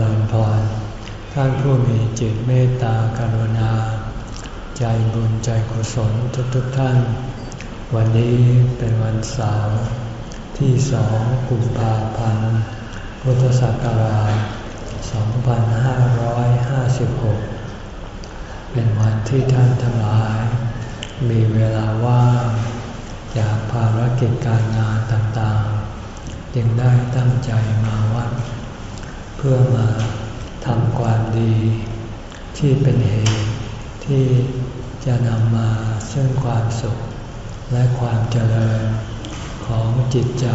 ริญพร ท่านผู้มีจิตเมตตากรุณา ใจบุญใจกุศลทุกๆทท่าน วันนี้เป็นวันเสาร์ที่สองกุมภาพันธ์ พุทธศักราช 2556 เป็นวันที่ท่านทั้งหลาย มีเวลาว่างจากภารกิจการงานต่างๆ จึงได้ตั้งใจมา เพื่อมาทำความดี ที่เป็นเหตุ ที่จะนำมาซึ่งความสุข และความเจริญของจิตใจ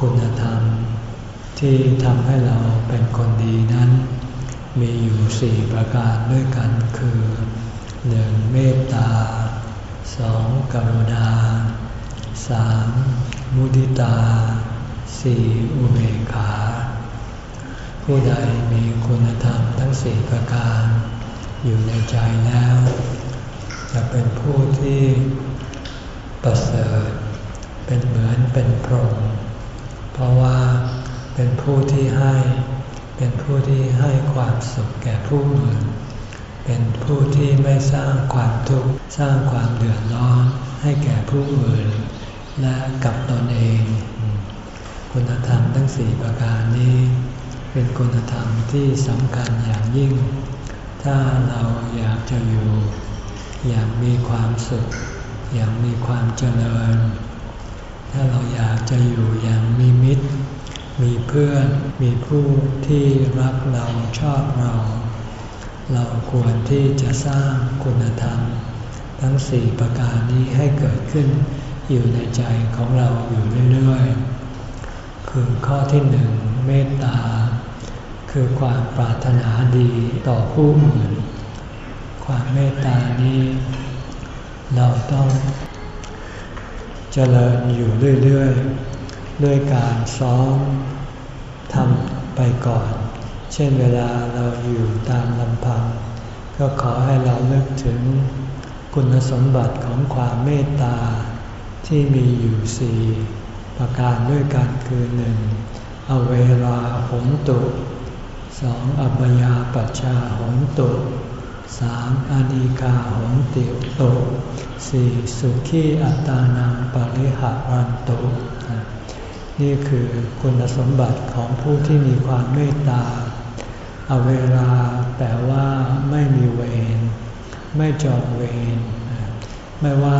คุณธรรม ที่ทำให้เราเป็นคนดีนั้น มีอยู่สี่ประการด้วยกันคือหนึ่งเมตตาสองกรุณาสามมุทิตาสี่อุเบกขา ผู้ใดมีคุณธรรมทั้งสี่ประการ อยู่ในใจแล้ว จะเป็นผู้ที่ประเสริฐ เป็นเหมือนเป็นพรหมเพราะว่าเป็นผู้ที่ให้ เป็นผู้ที่ให้ความสุขแก่ผู้อื่นเป็นผู้ที่ไม่สร้างความทุกข์สร้างความเดือดร้อนให้แก่ผู้อื่น และกับตนเอง คุณธรรมทั้งสี่ประการนี้ เป็นคุณธรรมที่สำคัญอย่างยิ่ง ถ้าเราอยากจะอยู่ อยากมีความสุข อยากมีความเจริญ ถ้าเราอยากจะอยู่อย่างมีมิตร มีเพื่อน มีผู้ที่รักเราชอบเรา เราควรที่จะสร้างคุณธรรม ทั้งสี่ประการนี้ให้เกิดขึ้นอยู่ในใจของเราอยู่เรื่อยๆ คือข้อที่หนึ่งเมตตา คือความปรารถนาดีต่อผู้อื่น ความเมตตานี้ เราต้องเจริญอยู่เรื่อยๆ ด้วยการซ้อมทำไปก่อน เช่นเวลาเราอยู่ตามลำพัง ก็ขอให้เราเลิกถึงคุณสมบัติของความเมตตาที่มีอยู่สี่ประการด้วยกันคือหนึ่งอเวลาหนตุ สองอัปยาปัชชาหนตุสามอนิกาหนติโตสี่สุขีอัตานังปริหารันตุ นี่คือคุณสมบัติของผู้ที่มีความเมตตาเอาเวลาแปลว่าไม่มีเวรไม่จองเวรไม่ว่า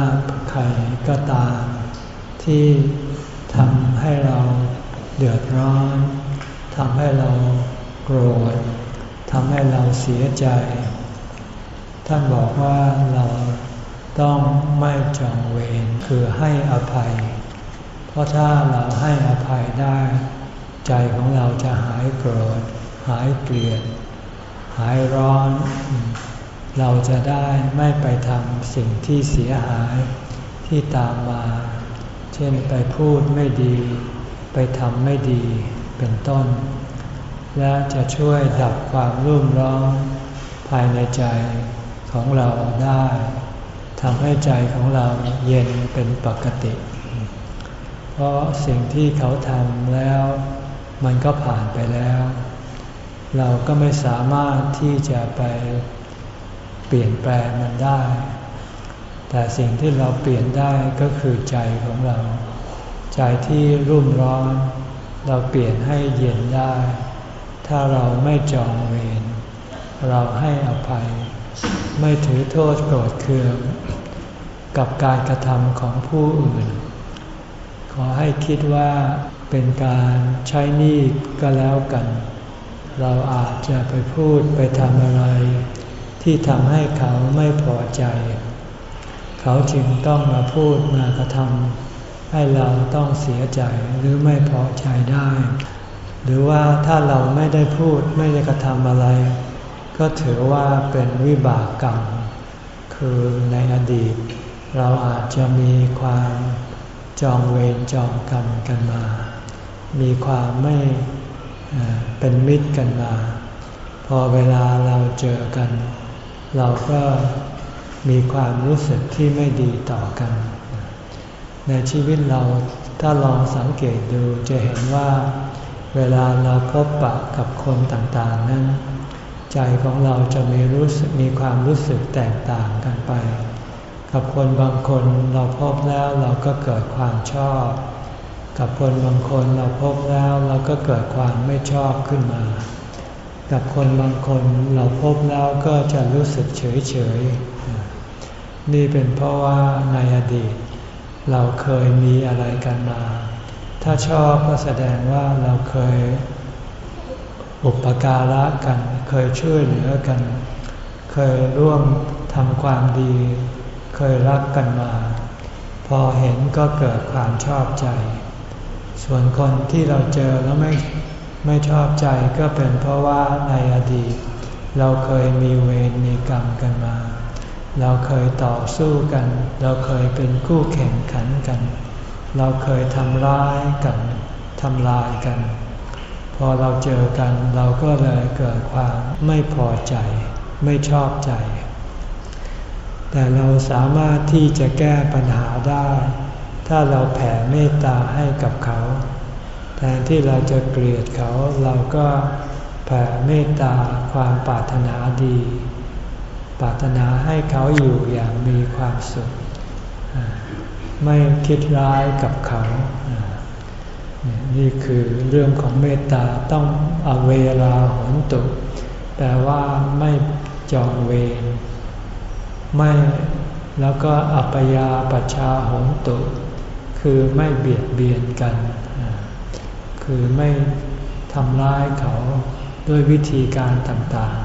ใครก็ตาม ที่ทำให้เราเดือดร้อนทำให้เรา โกรธทำให้เราเสียใจ ท่านบอกว่าเราต้องไม่จองเวรคือให้อภัย เพราะถ้าเราให้อภัยได้ ใจของเราจะหายโกรธ หายเกลียด หายร้อน เราจะได้ไม่ไปทำสิ่งที่เสียหายที่ตามมา เช่นไปพูดไม่ดี ไปทำไม่ดีเป็นต้น และจะช่วยดับความรุ่มร้อนภายในใจของเราได้ทำให้ใจของเราเย็นเป็นปกติ เพราะสิ่งที่เขาทำแล้วมันก็ผ่านไปแล้ว เราก็ไม่สามารถที่จะไปเปลี่ยนแปลงมันได้ แต่สิ่งที่เราเปลี่ยนได้ก็คือใจของเรา ใจที่รุ่มร้อน เราเปลี่ยนให้เย็นได้ ถ้าเราไม่จองเวรเราให้อภัย ไม่ถือโทษโกรธเคือง กับการกระทำของผู้อื่น ขอให้คิดว่าเป็นการใช้หนี้ก็แล้วกัน เราอาจจะไปพูดไปทำอะไร ที่ทำให้เขาไม่พอใจ เขาจึงต้องมาพูดมากระทำให้เราต้องเสียใจหรือไม่พอใจได้ หรือว่าถ้าเราไม่ได้พูดไม่ได้กระทำอะไร ก็ถือว่าเป็นวิบากกรรม คือในอดีต เราอาจจะมีความจองเวรจองกรรมกันมา มีความไม่เป็นมิตรกันมา พอเวลาเราเจอกัน เราก็มีความรู้สึกที่ไม่ดีต่อกัน ในชีวิตเราถ้าลองสังเกตดูจะเห็นว่า เวลาเราพบปะกับคนต่างๆนั้น ใจของเราจะมีรู้สึกมีความรู้สึกแตกต่างกันไป กับคนบางคนเราพบแล้วเราก็เกิดความชอบ กับคนบางคนเราพบแล้วเราก็เกิดความไม่ชอบขึ้นมา กับคนบางคนเราพบแล้วก็จะรู้สึกเฉยเฉยนี่เป็นเพราะว่าในอดีต เราเคยมีอะไรกันมา ถ้าชอบก็แสดงว่าเราเคยอุปการะกัน เคยช่วยเหลือกัน เคยร่วมทำความดี เคยรักกันมา พอเห็นก็เกิดความชอบใจ ส่วนคนที่เราเจอแล้วไม่ไม่ชอบใจก็เป็นเพราะว่าในอดีต เราเคยมีเวรมีกรรมกันมา เราเคยต่อสู้กัน เราเคยเป็นคู่แข่งขันกัน เราเคยทำร้ายกันทำลายกัน พอเราเจอกันเราก็เลยเกิดความไม่พอใจ ไม่ชอบใจ แต่เราสามารถที่จะแก้ปัญหาได้ ถ้าเราแผ่เมตตาให้กับเขา แทนที่เราจะเกลียดเขาเราก็แผ่เมตตาความปรารถนาดี ปรารถนาให้เขาอยู่อย่างมีความสุข ไม่คิดร้ายกับเขา นี่คือเรื่องของเมตตาต้องอเวลาหนตุแปลว่าไม่จองเวรไม่แล้วก็อัปยาปชาหนตุ คือไม่เบียดเบียนกัน คือไม่ทำร้ายเขาด้วยวิธีการต่าง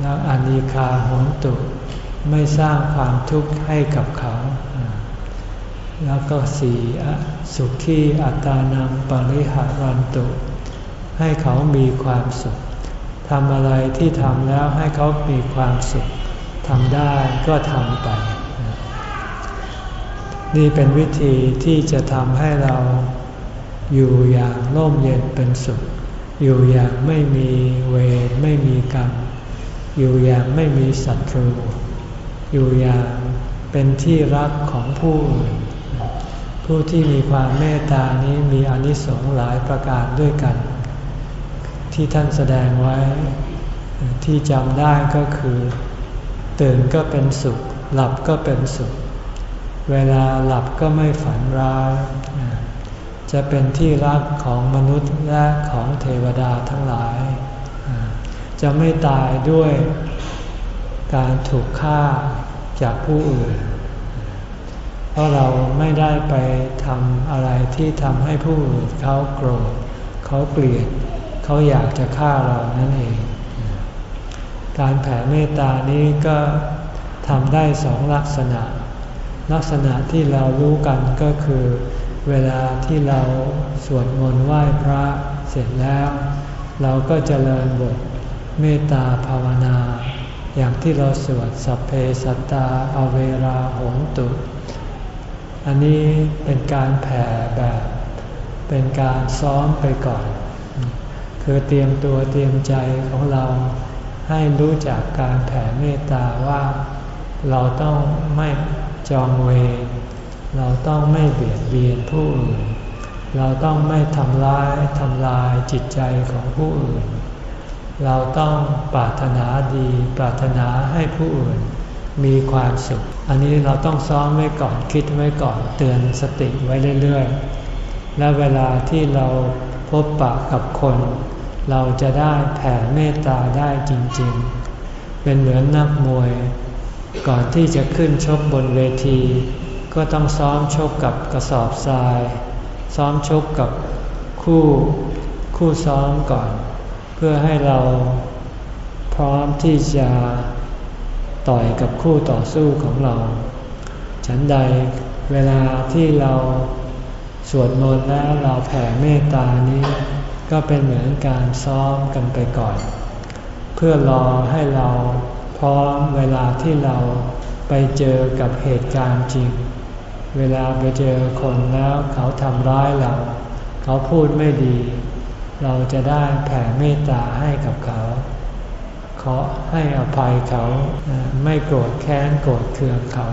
แล้วอนิคาหนตุ ไม่สร้างความทุกข์ให้กับเขา แล้วก็สี่สุขีอัตานังปริหารันตุ ให้เขามีความสุขทำอะไรที่ทำแล้วให้เขามีความสุขทำได้ก็ทำไป นี่เป็นวิธีที่จะทำให้เราอยู่อย่างร่มเย็นเป็นสุข อยู่อย่างไม่มีเวรไม่มีกรรม อยู่อย่างไม่มีศัตรู อยู่อย่างเป็นที่รักของผู้อื่น ผู้ที่มีความเมตตานี้มีอนิสงส์หลายประการด้วยกัน ที่ท่านแสดงไว้ที่จำได้ก็คือ ตื่นก็เป็นสุข หลับก็เป็นสุข เวลาหลับก็ไม่ฝันร้ายจะเป็นที่รักของมนุษย์และของเทวดาทั้งหลาย จะไม่ตายด้วยการถูกฆ่าจากผู้อื่น เพราะเราไม่ได้ไปทำอะไรที่ทำให้ผู้อื่นเขาโกรธเขาเกลียดเขาอยากจะฆ่าเรานั่นเอง การแผ่เมตตานี้ก็ทำได้สองลักษณะ ลักษณะที่เรารู้กันก็คือ เวลาที่เราสวดมนต์ไหว้พระเสร็จแล้ว เราก็จเจริญบทเมตตาภาวนา อย่างที่เราสวดสัพเพสัตตาอเวราหงตุ อันนี้เป็นการแผ่แบบ เป็นการซ้อมไปก่อน คือเตรียมตัวเตรียมใจของเราให้รู้จักการแผ่เมตตาว่า เราต้องไม่จองเวรเราต้องไม่เบียดเบียนผู้อื่น เราต้องไม่ทำร้ายทำลายจิตใจของผู้อื่น เราต้องปรารถนาดีปรารถนาให้ผู้อื่น มีความสุข อันนี้เราต้องซ้อมไว้ก่อนคิดไว้ก่อนเตือนสติไว้เรื่อยๆ และเวลาที่เราพบปะกับคน เราจะได้แผ่เมตตาได้จริงๆ เป็นเหมือนนักมวย ก่อนที่จะขึ้นชกบนเวที ก็ต้องซ้อมชกกับกระสอบทราย ซ้อมชกกับคู่คู่ซ้อมก่อน เพื่อให้เราพร้อมที่จะ ต่อยกับคู่ต่อสู้ของเรา ฉันใดเวลาที่เราสวดมนต์แล้วเราแผ่เมตตานี้ ก็เป็นเหมือนการซ้อมกันไปก่อน เพื่อรอให้เราพร้อมเวลาที่เราไปเจอกับเหตุการณ์จริง เวลาไปเจอคนแล้วเขาทำร้ายเรา เขาพูดไม่ดี เราจะได้แผ่เมตตาให้กับเขา ขอให้อภัยเขาไม่โกรธแค้นโกรธเคืองเขา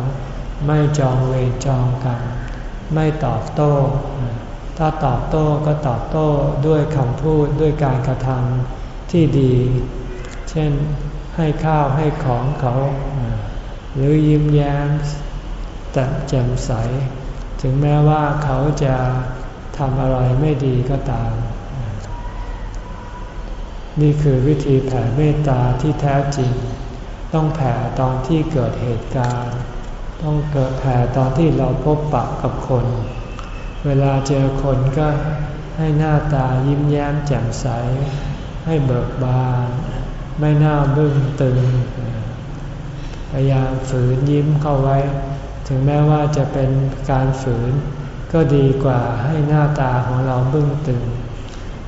ไม่จองเวรจองกันไม่ตอบโต้ถถ้าตอบโต้ก็ตอบโต้ด้วยคำพูดด้วยการกระทำที่ดี เช่นให้ข้าวให้ของเขา หรือยิ้มแย้มแต่แจ่มใส ถึงแม้ว่าเขาจะทำอะไรไม่ดีก็ตาม นี่คือวิธีแผ่เมตตาที่แท้จริง ต้องแผ่ตอนที่เกิดเหตุการณ์ ต้องเกิดแผ่ตอนที่เราพบปะกับคน เวลาเจอคนก็ให้หน้าตายิ้มแย้มแจ่มใส ให้เบิกบาน ไม่น่าบึ้งตึง พยายามฝืนยิ้มเข้าไว้ ถึงแม้ว่าจะเป็นการฝืน ก็ดีกว่าให้หน้าตาของเราบึ้งตึง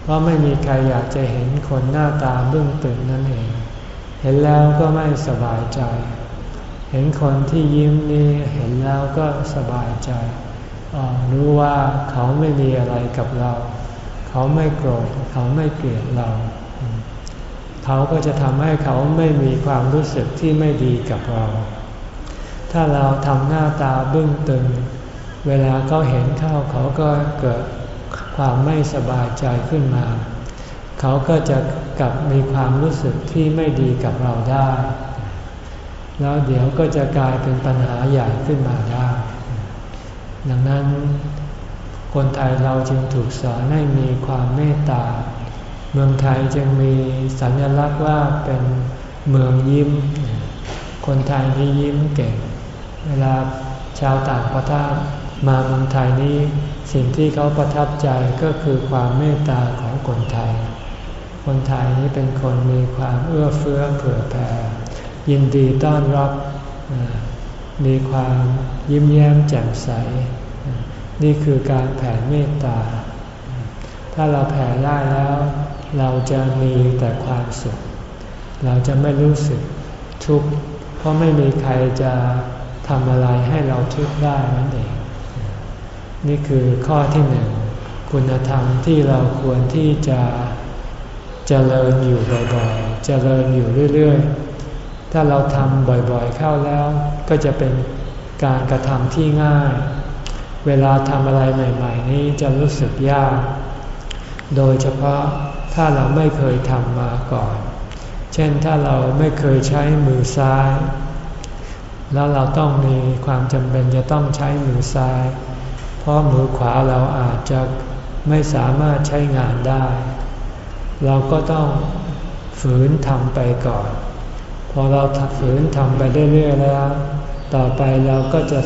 เพราะไม่มีใครอยากจะเห็นคนหน้าตาบึ้งตึงนั่นเอง เห็นแล้วก็ไม่สบายใจ เห็นคนที่ยิ้มนี่เห็นแล้วก็สบายใจ รู้ว่าเขาไม่มีอะไรกับเรา เขาไม่โกรธ เขาไม่เกลียดเรา เขาก็จะทำให้เขาไม่มีความรู้สึกที่ไม่ดีกับเรา ถ้าเราทำหน้าตาบึ้งตึง เวลาเขาเห็นเข้าเขาก็เกิด ความไม่สบายใจขึ้นมา เขาก็จะกลับมีความรู้สึกที่ไม่ดีกับเราได้ แล้วเดี๋ยวก็จะกลายเป็นปัญหาใหญ่ขึ้นมาได้ ดังนั้นคนไทยเราจึงถูกสอนให้มีความเมตตา เมืองไทยจึงมีสัญลักษณ์ว่าเป็นเมืองยิ้ม คนไทยนี่ยิ้มเก่ง เวลาชาวต่างประเทศมาเมืองไทยนี้ สิ่งที่เขาประทับใจก็คือความเมตตาของคนไทย คนไทยนี้เป็นคนมีความเอื้อเฟื้อเผื่อแผ่ยินดีต้อนรับ มีความยิ้มแย้มแจ่มใส นี่คือการแผ่เมตตา ถ้าเราแผ่ได้แล้ว เราจะมีแต่ความสุข เราจะไม่รู้สึกทุกข์ เพราะไม่มีใครจะทำอะไรให้เราทุกข์ได้นั่นเอง นี่คือข้อที่หนึ่งคุณธรรมที่เราควรที่จะเจริญอยู่บ่อยๆ เจริญอยู่เรื่อยๆ ถ้าเราทำบ่อยๆเข้าแล้ว ก็จะเป็นการกระทำที่ง่าย เวลาทำอะไรใหม่ ๆ นี้จะรู้สึกยาก โดยเฉพาะถ้าเราไม่เคยทำมาก่อน เช่นถ้าเราไม่เคยใช้มือซ้าย แล้วเราต้องมีความจำเป็นจะต้องใช้มือซ้าย เพราะมือขวาเราอาจจะไม่สามารถใช้งานได้ เราก็ต้องฝืนทำไปก่อน พอเราฝืนทำไปเรื่อยๆแล้ว ต่อไปเราก็จะ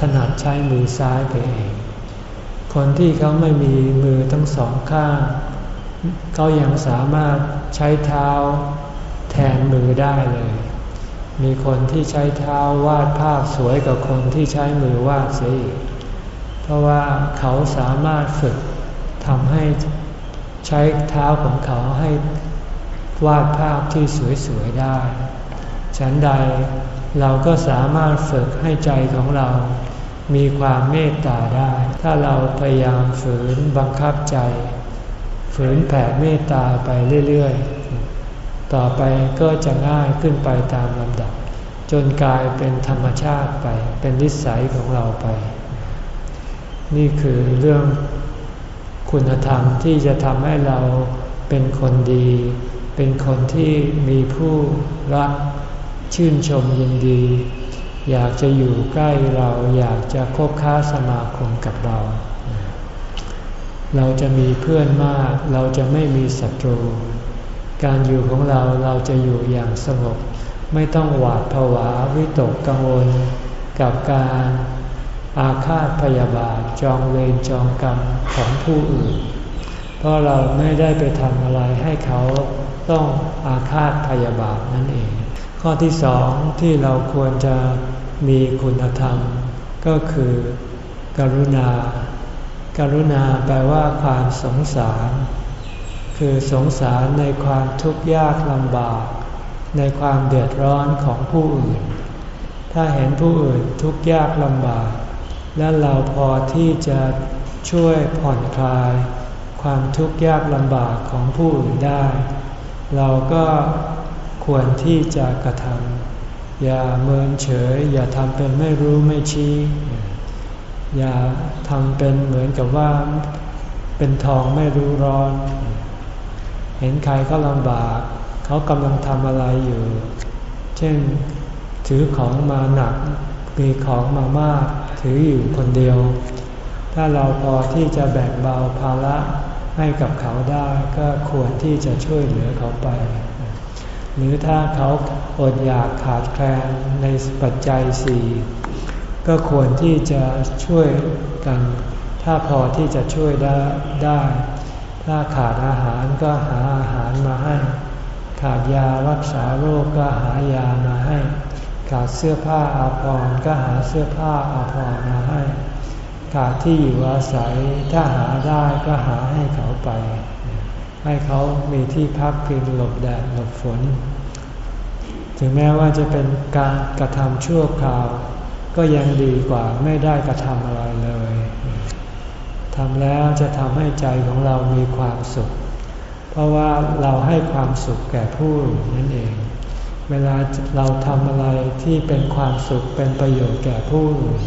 ถนัดใช้มือซ้ายไปเอง คนที่เขาไม่มีมือทั้งสองข้าง เขายังสามารถใช้เท้าแทนมือได้เลย มีคนที่ใช้เท้าวาดภาพสวยกว่าคนที่ใช้มือวาดเสียอีก เพราะว่าเขาสามารถฝึกทำให้ใช้เท้าของเขาให้วาดภาพที่สวยๆได้ ฉันใดเราก็สามารถฝึกให้ใจของเรา มีความเมตตาได้ ถ้าเราพยายามฝืนบังคับใจ ฝืนแผ่เมตตาไปเรื่อยๆ ต่อไปก็จะง่ายขึ้นไปตามลำดับ จนกลายเป็นธรรมชาติไป เป็นนิสัยของเราไป นี่คือเรื่องคุณธรรมที่จะทำให้เราเป็นคนดี เป็นคนที่มีผู้รักชื่นชมยินดี อยากจะอยู่ใกล้เราอยากจะคบค้าสมาคมกับเรา เราจะมีเพื่อนมาก เราจะไม่มีศัตรู การอยู่ของเราเราจะอยู่อย่างสงบไม่ต้องหวาดผวาวิตกกังวล กับการ อาฆาตพยาบาทจองเวรจองกรรมของผู้อื่น เพราะเราไม่ได้ไปทำอะไรให้เขาต้องอาฆาตพยาบาทนั่นเอง ข้อที่สองที่เราควรจะมีคุณธรรม ก็คือ กรุณาการุณาแปลว่าความสงสาร คือสงสารในความทุกข์ยากลำบาก ในความเดือดร้อนของผู้อื่น ถ้าเห็นผู้อื่นทุกข์ยากลำบาก และเราพอที่จะช่วยผ่อนคลาย ความทุกข์ยากลำบากของผู้อื่นได้ เราก็ควรที่จะกระทำอย่าเมินเฉย อย่าทำเป็นไม่รู้ไม่ชี้ อย่าทำเป็นเหมือนกับว่าเป็นทองไม่รู้ร้อน เห็นใครก็ลำบาก เขากำลังทำอะไรอยู่ เช่นถือของมาหนักมีของมามาก ถืออยู่คนเดียว ถ้าเราพอที่จะแบ่งเบาภาระให้กับเขาได้ก็ควรที่จะช่วยเหลือเขาไป หรือถ้าเขาอดอยากขาดแคลนในปัจจัยสี่ก็ควรที่จะช่วยกัน ถ้าพอที่จะช่วยได้ได้ ถ้าขาดอาหารก็หาอาหารมาให้ ขาดยารักษาโรคก็หายามาให้ ขาดเสื้อผ้าอาภรณ์ก็หาเสื้อผ้าอาภรณ์มาให้ ขาดที่อยู่อาศัยถ้าหาได้ก็หาให้เขาไป ให้เขามีที่พักพิงหลบแดดหลบฝน ถึงแม้ว่าจะเป็นการกระทำชั่วคราว ก็ยังดีกว่าไม่ได้กระทำอะไรเลยทำแล้วจะทำให้ใจของเรามีความสุข เพราะว่าเราให้ความสุขแก่ผู้นั่นเอง เวลาเราทำอะไรที่เป็นความสุขเป็นประโยชน์แก่ผู้อื่น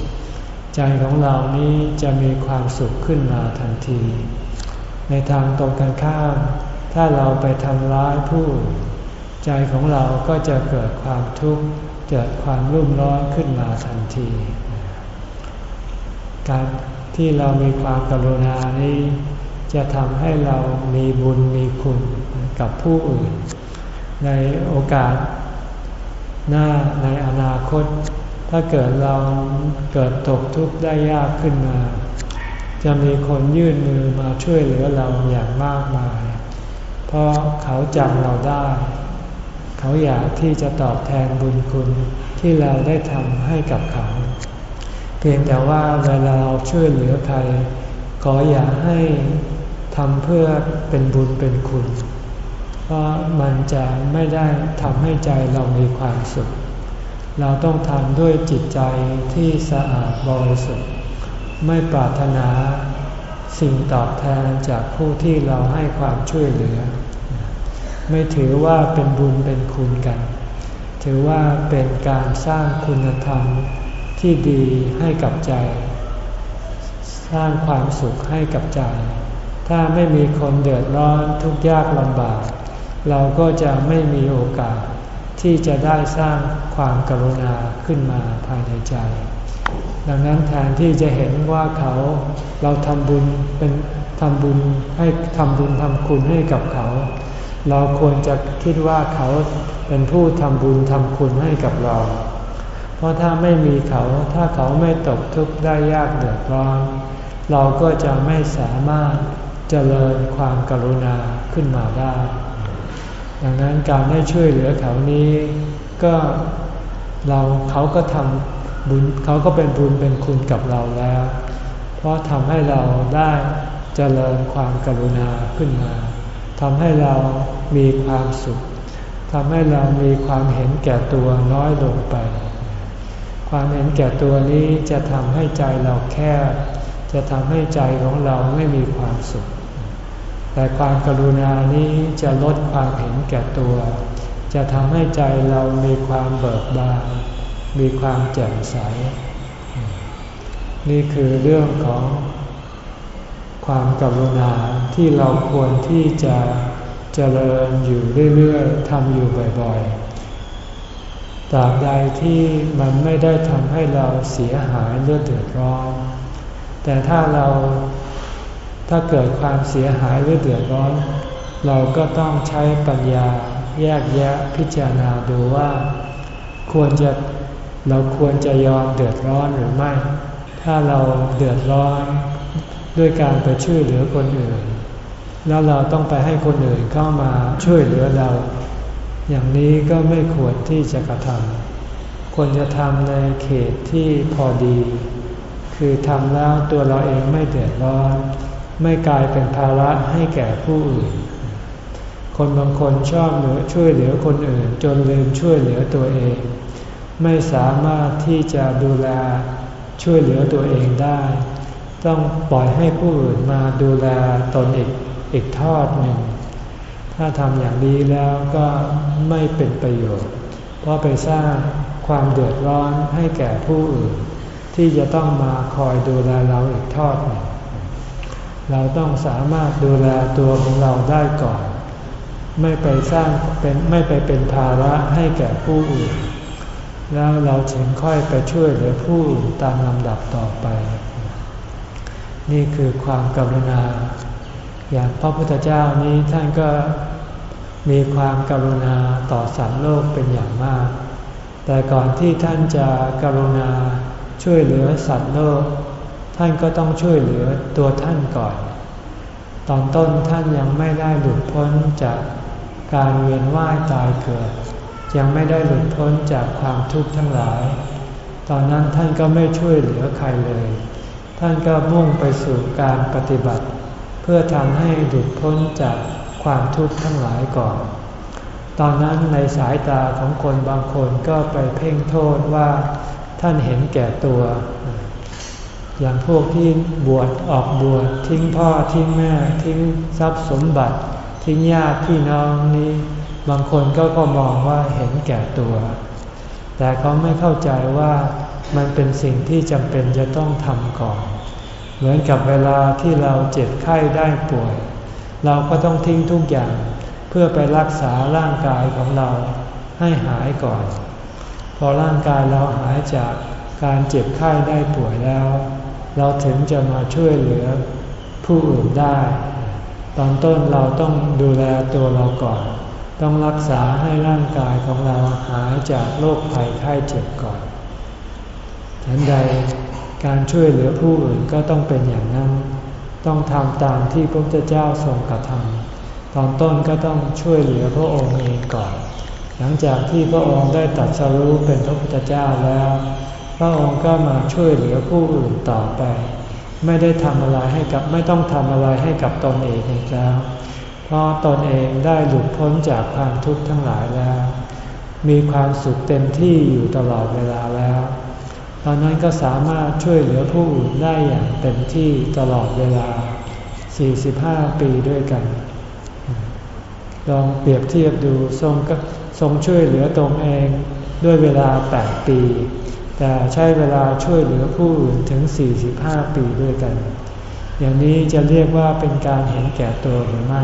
ใจของเรานี้จะมีความสุขขึ้นมาทันที ในทางตรงกันข้าม ถ้าเราไปทำร้ายผู้ ใจของเราก็จะเกิดความทุกข์เกิดความรุ่มร้อนขึ้นมาทันที การที่เรามีความกรุณานี้ จะทำให้เรามีบุญมีคุณกับผู้อื่น ในโอกาส หน้าในอนาคต ถ้าเกิดเราเกิดตกทุกข์ได้ยากขึ้นมา จะมีคนยื่นมือมาช่วยเหลือเราอย่างมากมาย เพราะเขาจำเราได้ เขาอยากที่จะตอบแทนบุญคุณที่เราได้ทำให้กับเขา เพียงแต่ว่าเวลาเราช่วยเหลือใครขออย่าให้ทำเพื่อเป็นบุญเป็นคุณ พราะมันจะไม่ได้ทำให้ใจเรามีความสุข เราต้องทำด้วยจิตใจที่สะอาดบริสุทธิ์ ไม่ปรารถนาสิ่งตอบแทนจากผู้ที่เราให้ความช่วยเหลือ ไม่ถือว่าเป็นบุญเป็นคุณกัน ถือว่าเป็นการสร้างคุณธรรมที่ดีให้กับใจ สร้างความสุขให้กับใจ ถ้าไม่มีคนเดือดร้อนทุกยากลำบาก เราก็จะไม่มีโอกาสที่จะได้สร้างความกรุณาขึ้นมาภายในใจ ดังนั้นแทนที่จะเห็นว่าเขาเราทำบุญเป็นทำบุญให้ทำบุญทำคุณให้กับเขา เราควรจะคิดว่าเขาเป็นผู้ทำบุญทำคุณให้กับเรา เพราะถ้าไม่มีเขาถ้าเขาไม่ตกทุกข์ได้ยากเดือดร้อนเราก็จะไม่สามารถเจริญความกรุณาขึ้นมาได้ ดังนั้นการได้ช่วยเหลือเขานี้ก็เราเขาก็ทำบุญเขาก็เป็นบุญเป็นคุณกับเราแล้ว เพราะทำให้เราได้เจริญความกรุณาขึ้นมาทำให้เรามีความสุขทำให้เรามีความเห็นแก่ตัวน้อยลงไป ความเห็นแก่ตัวนี้จะทำให้ใจเราแคบจะทำให้ใจของเราไม่มีความสุข แต่ความกรุณานี้จะลดความเห็นแก่ตัว จะทำให้ใจเรามีความเบิกบาน มีความแจ่มใส นี่คือเรื่องของความกรุณาที่เราควรที่จะเจริญอยู่เรื่อยๆทำอยู่บ่อยๆ ตราบใดที่มันไม่ได้ทำให้เราเสียหายเลือดเดือดร้อน แต่ถ้าเรา ถ้าเกิดความเสียหายหรือเดือดร้อน เราก็ต้องใช้ปัญญาแยกแยะพิจารณาดูว่า ควรจะเราควรจะยอมเดือดร้อนหรือไม่ ถ้าเราเดือดร้อนด้วยการไปช่วยเหลือคนอื่น แล้วเราต้องไปให้คนอื่นเข้ามาช่วยเหลือเรา อย่างนี้ก็ไม่ควรที่จะกระทำควรจะทำในเขตที่พอดี คือทำแล้วตัวเราเองไม่เดือดร้อน ไม่กลายเป็นภาระให้แก่ผู้อื่น คนบางคนชอบเหลือช่วยเหลือคนอื่น จนลืมช่วยเหลือตัวเอง ไม่สามารถที่จะดูแลช่วยเหลือตัวเองได้ ต้องปล่อยให้ผู้อื่นมาดูแลตนอีกอีกทอดหนึ่ง ถ้าทำอย่างนี้แล้วก็ไม่เป็นประโยชน์ เพราะไปสร้างความเดือดร้อนให้แก่ผู้อื่น ที่จะต้องมาคอยดูแลเราอีกทอดหนึ่ง เราต้องสามารถดูแลตัวของเราได้ก่อน ไม่ไปสร้างเป็นไม่ไปเป็นภาระให้แก่ผู้อื่น แล้วเราถึงค่อยไปช่วยเหลือผู้อื่นตามลำดับต่อไป นี่คือความกรุณา อย่างพระพุทธเจ้านี้ท่านก็มีความกรุณาต่อสัตว์โลกเป็นอย่างมาก แต่ก่อนที่ท่านจะกรุณาช่วยเหลือสัตว์โลก ท่านก็ต้องช่วยเหลือตัวท่านก่อน ตอนต้นท่านยังไม่ได้หลุดพ้นจากการเวียนว่ายตายเกิด ยังไม่ได้หลุดพ้นจากความทุกข์ทั้งหลาย ตอนนั้นท่านก็ไม่ช่วยเหลือใครเลย ท่านก็มุ่งไปสู่การปฏิบัติ เพื่อทำให้หลุดพ้นจากความทุกข์ทั้งหลายก่อน ตอนนั้นในสายตาของคนบางคนก็ไปเพ่งโทษว่าท่านเห็นแก่ตัว อย่างพวกที่บวชออกบวชทิ้งพ่อทิ้งแม่ทิ้งทรัพย์สมบัติ ทิ้งญาติพี่น้องนี้ บางคนก็ก็มองว่าเห็นแก่ตัว แต่เขาไม่เข้าใจว่ามันเป็นสิ่งที่จำเป็นจะต้องทำก่อน เหมือนกับเวลาที่เราเจ็บไข้ได้ป่วย เราก็ต้องทิ้งทุกอย่างเพื่อไปรักษาร่างกายของเราให้หายก่อน พอร่างกายเราหายจากการเจ็บไข้ได้ป่วยแล้ว เราถึงจะมาช่วยเหลือผู้อื่นได้ ตอนต้นเราต้องดูแลตัวเราก่อน ต้องรักษาให้ร่างกายของเราหายจากโรคภัยไข้เจ็บก่อนฉันใดการช่วยเหลือผู้อื่นก็ต้องเป็นอย่างนั้น ต้องทำตามที่พระพุทธเจ้าทรงกระทำตอนต้นก็ต้องช่วยเหลือพระองค์เองก่อน หลังจากที่พระองค์ได้ตัดสรู้เป็นพระพุทธเจ้าแล้ว ระองค์ก็มาช่วยเหลือผู้อื่นต่อไป ไม่ได้ทำอะไรให้กับไม่ต้องทำอะไรให้กับตนเองอีกแล้ว เพราะตนเองได้หลุดพ้นจากความทุกข์ทั้งหลายแล้ว มีความสุขเต็มที่อยู่ตลอดเวลาแล้ว ตอนนั้นก็สามารถช่วยเหลือผู้อื่นได้อย่างเต็มที่ตลอดเวลา 45 ปีด้วยกันลองเปรียบเทียบดูทรงก็ทรงช่วยเหลือตนเองด้วยเวลา 8 ปี แต่ใช้เวลาช่วยเหลือผู้อื่นถึง 45 ปีด้วยกัน อย่างนี้จะเรียกว่าเป็นการเห็นแก่ตัวหรือไม่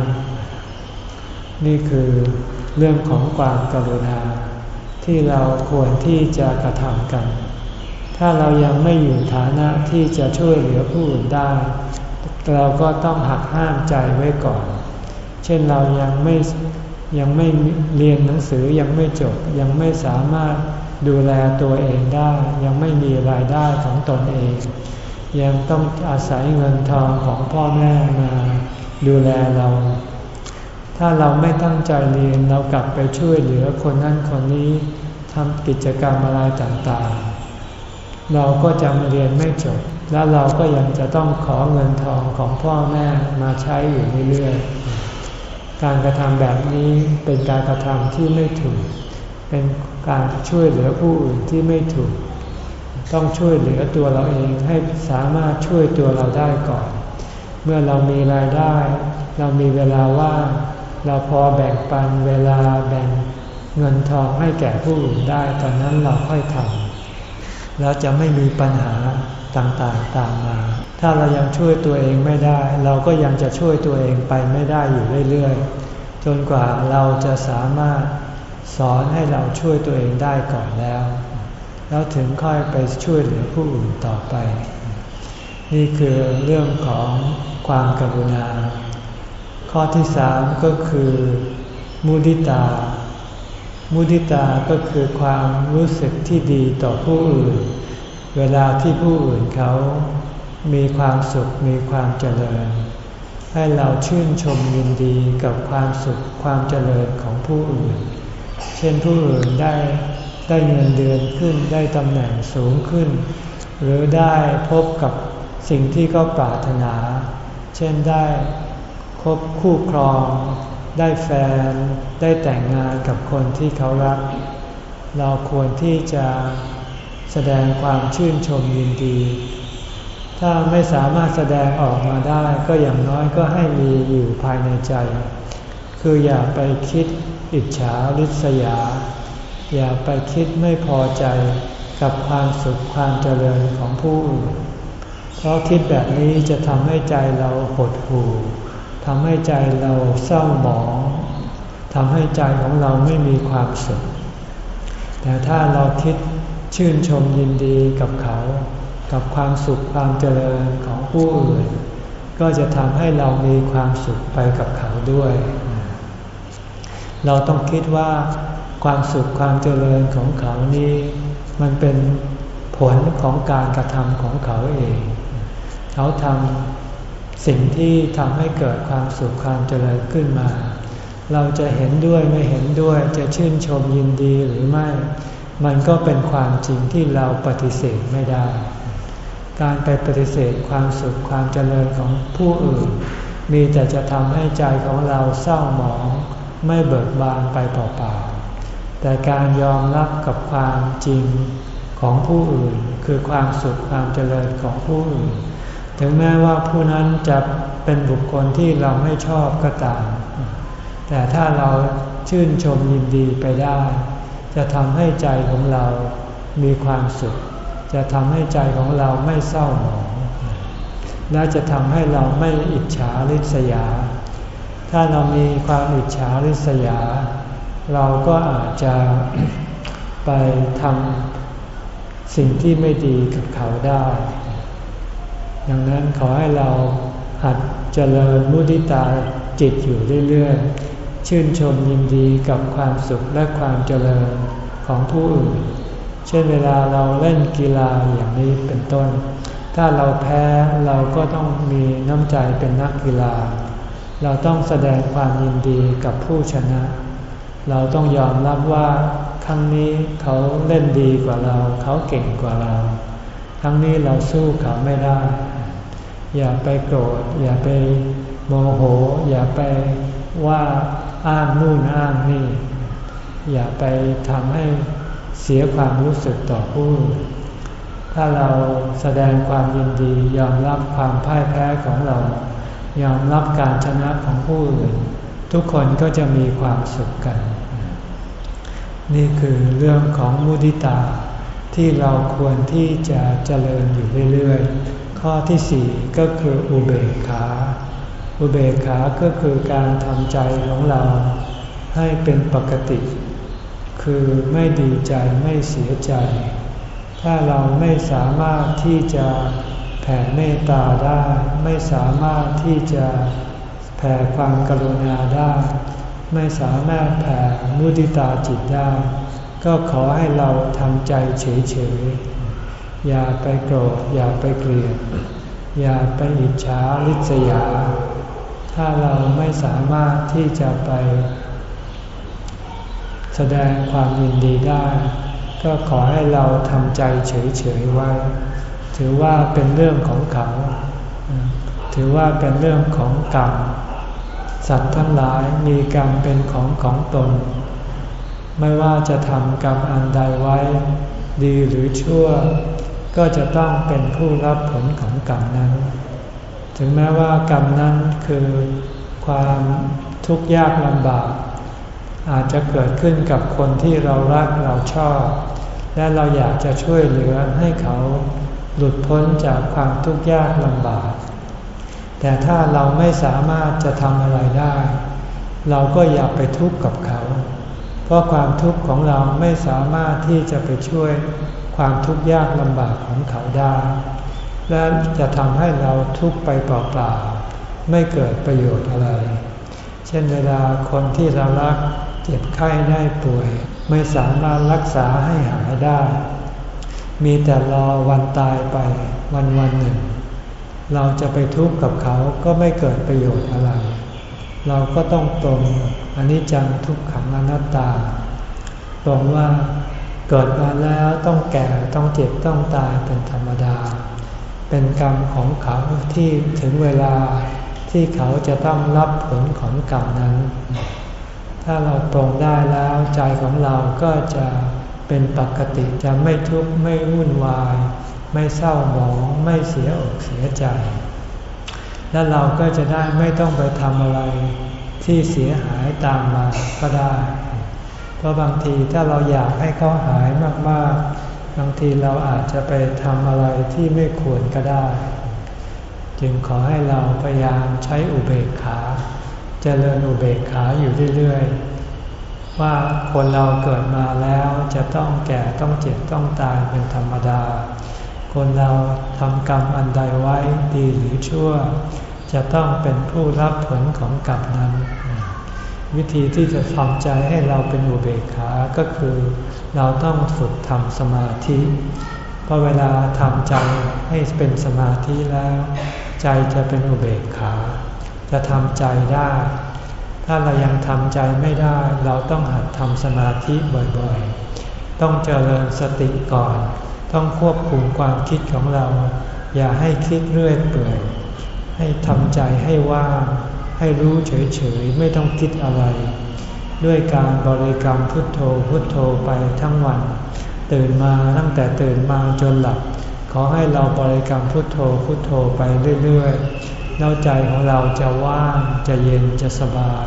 นี่คือเรื่องของความกรุณา ที่เราควรที่จะกระทำกัน ถ้าเรายังไม่อยู่ฐานะที่จะช่วยเหลือผู้อื่นได้ เราก็ต้องหักห้ามใจไว้ก่อน เช่นเรายังไม่ยังไม่เรียนหนังสือยังไม่จบยังไม่สามารถ ดูแลตัวเองได้ ยังไม่มีรายได้ของตนเอง ยังต้องอาศัยเงินทองของพ่อแม่มาดูแลเรา ถ้าเราไม่ตั้งใจเรียนเรากลับไปช่วยเหลือคนนั้นคนนี้ทำกิจกรรมอะไรต่างๆ เราก็จะเรียนไม่จบ แล้วเราก็ยังจะต้องขอเงินทองของพ่อแม่มาใช้อยู่เรื่อยๆการกระทำแบบนี้เป็นการกระทำที่ไม่ถูก เป็น การช่วยเหลือผู้อื่นที่ไม่ถูก ต้องช่วยเหลือตัวเราเองให้สามารถช่วยตัวเราได้ก่อน เมื่อเรามีรายได้ เรามีเวลาว่างเราพอแบ่งปันเวลาแบ่งเงินทองให้แก่ผู้อื่นได้ ตอนนั้นเราค่อยทำแล้วจะไม่มีปัญหาต่างๆตามมา ถ้าเรายังช่วยตัวเองไม่ได้ เราก็ยังจะช่วยตัวเองไปไม่ได้อยู่เรื่อยๆ จนกว่าเราจะสามารถ สอนให้เราช่วยตัวเองได้ก่อนแล้ว แล้วถึงค่อยไปช่วยเหลือผู้อื่นต่อไป นี่คือเรื่องของความกรุณา ข้อที่สามก็คือมุทิตา มุทิตาก็คือความรู้สึกที่ดีต่อผู้อื่น เวลาที่ผู้อื่นเขามีความสุขมีความเจริญ ให้เราชื่นชมยินดีกับความสุขความเจริญของผู้อื่น เช่นผู้อื่นได้ได้เงินเดือนขึ้นได้ตำแหน่งสูงขึ้น หรือได้พบกับสิ่งที่เขาปรารถนา เช่นได้คบคู่ครอง ได้แฟน ได้แต่งงานกับคนที่เขารัก เราควรที่จะแสดงความชื่นชมยินดี ถ้าไม่สามารถแสดงออกมาได้ก็อย่างน้อยก็ให้มีอยู่ภายในใจ คืออย่าไปคิดอิจฉาริษยา อย่าไปคิดไม่พอใจกับความสุขความเจริญของผู้อื่น เพราะคิดแบบนี้จะทำให้ใจเราหดหู่ทำให้ใจเราเศร้าหมองทำให้ใจของเราไม่มีความสุข แต่ถ้าเราคิดชื่นชมยินดีกับเขา กับความสุขความเจริญของผู้อื่น ก็จะทำให้เรามีความสุขไปกับเขาด้วย เราต้องคิดว่าความสุขความเจริญของเขานี้ มันเป็นผลของการกระทำของเขาเอง เขาทำสิ่งที่ทำให้เกิดความสุขความเจริญขึ้นมา เราจะเห็นด้วยไม่เห็นด้วยจะชื่นชมยินดีหรือไม่ มันก็เป็นความจริงที่เราปฏิเสธไม่ได้ การไปปฏิเสธความสุขความเจริญของผู้อื่น มีแต่จะทำให้ใจของเราเศร้าหมอง ไม่เบิกบานไปเปล่าๆ แต่การยอมรับกับความจริงของผู้อื่น คือความสุขความเจริญของผู้อื่น ถึงแม้ว่าผู้นั้นจะเป็นบุคคลที่เราไม่ชอบก็ตาม แต่ถ้าเราชื่นชมยินดีไปได้ จะทำให้ใจของเรามีความสุข จะทำให้ใจของเราไม่เศร้าหมองและจะทำให้เราไม่อิจฉาริษยา ถ้าเรามีความอิจฉาริษยา เราก็อาจจะไปทำสิ่งที่ไม่ดีกับเขาได้ ดังนั้นขอให้เราหัดเจริญมุติตาจิตอยู่เรื่อยๆ ชื่นชมยินดีกับความสุขและความเจริญของผู้อื่น เช่นเวลาเราเล่นกีฬาอย่างนี้เป็นต้น ถ้าเราแพ้เราก็ต้องมีน้ำใจเป็นนักกีฬา เราต้องแสดงความยินดีกับผู้ชนะ เราต้องยอมรับว่าครั้งนี้เขาเล่นดีกว่าเรา เขาเก่งกว่าเรา ครั้งนี้เราสู้เขาไม่ได้ อย่าไปโกรธ อย่าไปโมโห อย่าไปว่าอ้างนู่นอ้างนี่ อย่าไปทำให้เสียความรู้สึกต่อผู้ ถ้าเราแสดงความยินดียอมรับความพ่ายแพ้ของเรา ยอมรับการชนะของผู้อื่น ทุกคนก็จะมีความสุขกัน นี่คือเรื่องของมุติตาที่เราควรที่จะเจริญอยู่เรื่อยๆ ข้อที่สี่ก็คืออุเบกขา อุเบกขาก็คือการทำใจของเราให้เป็นปกติ คือไม่ดีใจไม่เสียใจ ถ้าเราไม่สามารถที่จะ ผ่เมตตาได้ไม่สามารถที่จะแผ่ความกรุณาได้ ไม่สามารถแผ่มุติตาจิตได้ ก็ขอให้เราทำใจเฉยๆ อย่าไปโกรธอย่าไปเกลียด อย่าไปอิจฉาริษยา ถ้าเราไม่สามารถที่จะไป แสดงความยินดีได้ ก็ขอให้เราทำใจเฉยๆไว้ ถือว่าเป็นเรื่องของเขา ถือว่าเป็นเรื่องของกรรม สัตว์ทั้งหลายมีกรรมเป็นของของตน ไม่ว่าจะทำกรรมอันใดไว้ ดีหรือชั่ว ก็จะต้องเป็นผู้รับผลของกรรมนั้น ถึงแม้ว่ากรรมนั้นคือความทุกข์ยากลำบาก อาจจะเกิดขึ้นกับคนที่เรารักเราชอบ และเราอยากจะช่วยเหลือให้เขา หลุดพ้นจากความทุกข์ยากลำบาก แต่ถ้าเราไม่สามารถจะทำอะไรได้ เราก็อย่าไปทุกข์กับเขา เพราะความทุกข์ของเราไม่สามารถที่จะไปช่วยความทุกข์ยากลำบากของเขาได้ และจะทำให้เราทุกข์ไปเปล่าๆ ไม่เกิดประโยชน์อะไร เช่นเวลาคนที่เรารักเจ็บไข้ได้ป่วย ไม่สามารถรักษาให้หายได้ มีแต่รอวันตายไปวันวันหนึ่ง เราจะไปทุกข์กับเขาก็ไม่เกิดประโยชน์อะไร เราก็ต้องตรงอนิจจังทุกขังอนัตตาตรงว่าเกิดมาแล้วต้องแก่ต้องเจ็บต้องตายเป็นธรรมดา เป็นกรรมของเขาที่ถึงเวลาที่เขาจะต้องรับผลของกรรมนั้น ถ้าเราตรงได้แล้วใจของเราก็จะ เป็นปกติจะไม่ทุกข์ไม่วุ่นวาย ไม่เศร้าหมองไม่เสียอกเสียใจ และเราก็จะได้ไม่ต้องไปทำอะไรที่เสียหายตามมาก็ได้ เพราะบางทีถ้าเราอยากให้เขาหายมากๆ บางทีเราอาจจะไปทำอะไรที่ไม่ควรก็ได้ จึงขอให้เราพยายามใช้อุเบกขาจเจริญอุเบกขาอยู่เรื่อย ว่าคนเราเกิดมาแล้วจะต้องแก่ต้องเจ็บต้องตายเป็นธรรมดา คนเราทำกรรมอันใดไว้ดีหรือชั่ว จะต้องเป็นผู้รับผลของกรรมนั้น วิธีที่จะทำใจให้เราเป็นอุเบกขาก็คือ เราต้องฝึกทำสมาธิพอเวลาทำใจให้เป็นสมาธิแล้ว ใจจะเป็นอุเบกขา จะทำใจได้ ถ้าเรายังทำใจไม่ได้ เราต้องหัดทำสมาธิบ่อยๆ ต้องเจริญสติก่อน ต้องควบคุมความคิดของเรา อย่าให้คิดเรื่อยเปื่อย ให้ทำใจให้ว่าง ให้รู้เฉยๆ ไม่ต้องคิดอะไร ด้วยการบริกรรมพุทโธพุทโธไปทั้งวัน ตื่นมาตั้งแต่ตื่นมาจนหลับ ขอให้เราบริกรรมพุทโธพุทโธไปเรื่อยๆ แล้วใจของเราจะว่างจะเย็นจะสบาย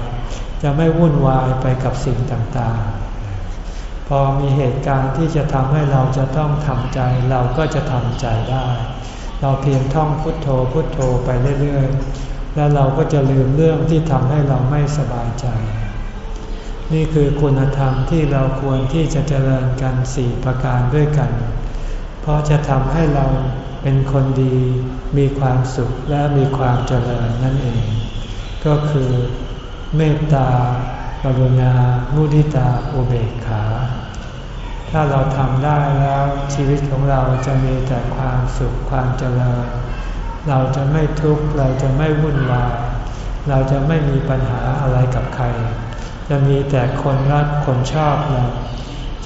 จะไม่วุ่นวายไปกับสิ่งต่างๆ พอมีเหตุการณ์ที่จะทำให้เราจะต้องทำใจเราก็จะทำใจได้ เราเพียงท่องพุทโธพุทโธไปเรื่อยๆ แล้วเราก็จะลืมเรื่องที่ทำให้เราไม่สบายใจ นี่คือคุณธรรมที่เราควรที่จะเจริญกันสี่ประการด้วยกัน เพราะจะทำให้เรา เป็นคนดีมีความสุขและมีความเจริญนั่นเอง ก็คือเมตตากรุณา มุทิตา อุเบกขา ถ้าเราทำได้แล้วชีวิตของเราจะมีแต่ความสุขความเจริญ เราจะไม่ทุกข์เราจะไม่วุ่นวาย เราจะไม่มีปัญหาอะไรกับใคร จะมีแต่คนรักคนชอบเรา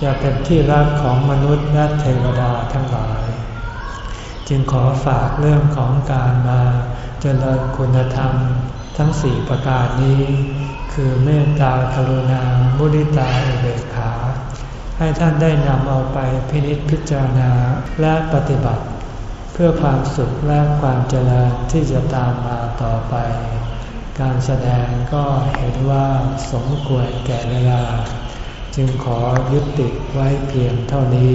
จะเป็นที่รักของมนุษย์และเทวดาทั้งหลาย จึงขอฝากเรื่องของการมาเจริญคุณธรรมทั้งสี่ประการนี้ คือเมตตากรุณามุทิตาอุเบกขา ให้ท่านได้นำเอาไปพินิจพิจารณาและปฏิบัติ เพื่อความสุขและความเจริญที่จะตามมาต่อไป การแสดงก็เห็นว่าสมควรแก่เวลา จึงขอยุติไว้เพียงเท่านี้